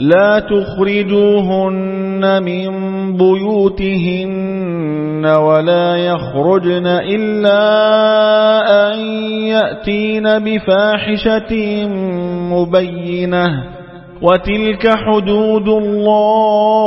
لا تخرجوهن من بيوتهن ولا يخرجن إلا أن يأتين بفاحشة مبينة. وتلك حدود الله.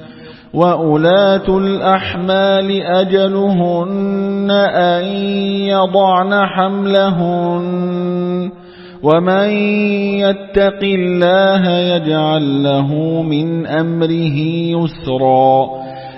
وأولاة الأحمال أجلهن أن يضعن حملهن ومن يتق الله يجعل له من أمره يسرا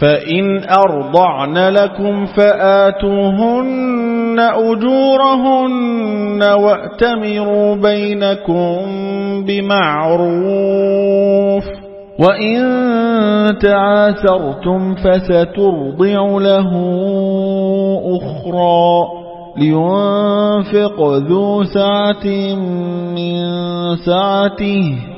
فإن أرضعن لكم فآتوهن أجورهن وأتمروا بينكم بمعروف وإن تعاثرتم فسترضع له أخرى لينفق ذو سعة من سعته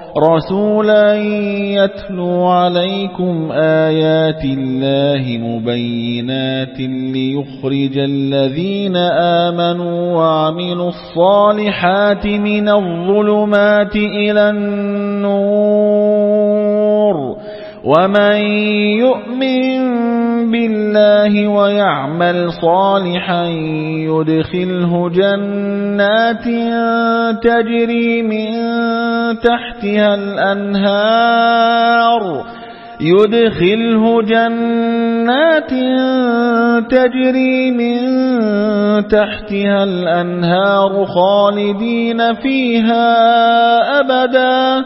رسولا يتلو عليكم آيات الله مبينات ليخرج الذين آمنوا وعملوا الصالحات من الظلمات إلى النور. ومن يؤمن بالله ويعمل صالحا يدخله جنات تجري من تحتها الأنهار يدخله جنات تجري من تحتها الأنهار خالدين فيها أبدا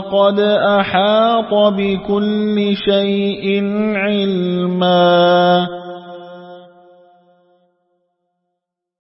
قد أحاط بكل شيء علمًا.